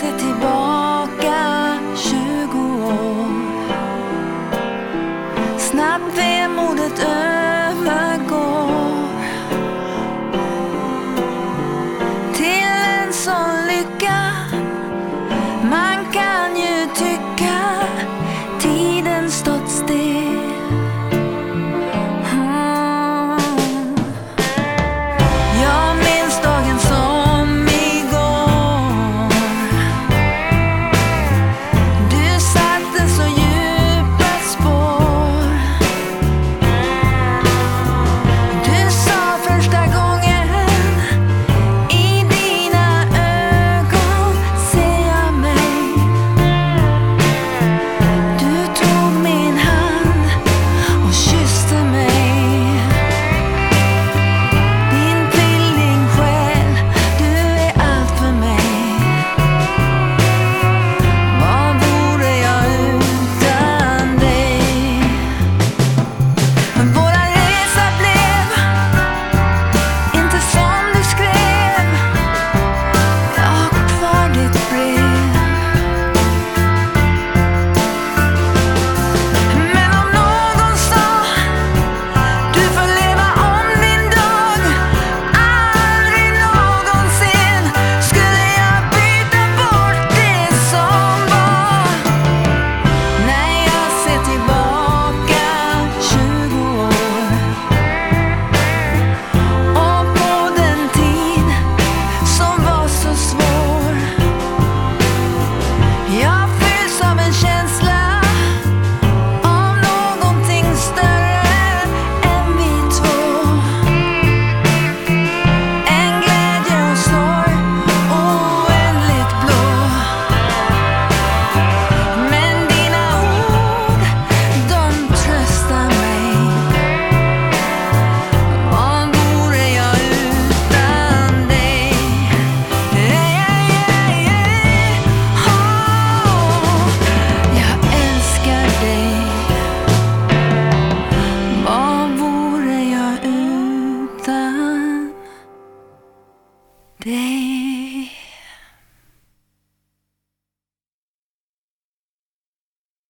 c'était bon.